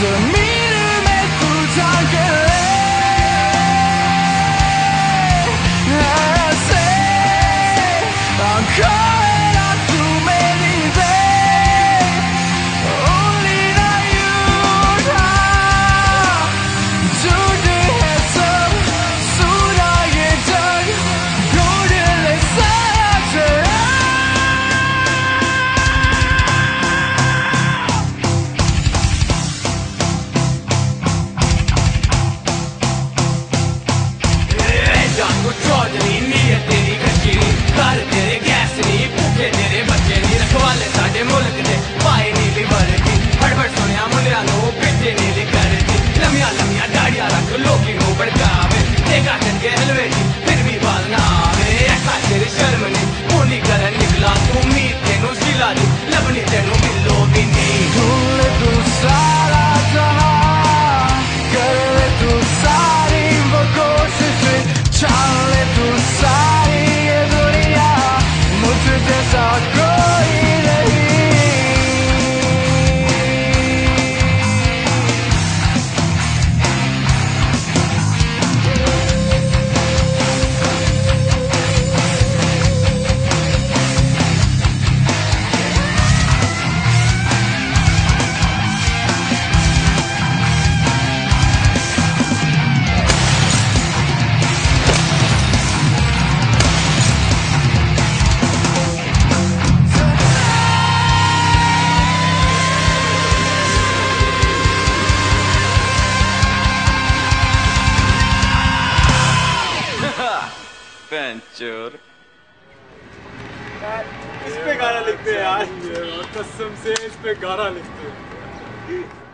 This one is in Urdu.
میرا کے ساتھ چور اس پہ گانا لکھتے ہیں یار قسم سے اس پہ گانا لکھتے ہیں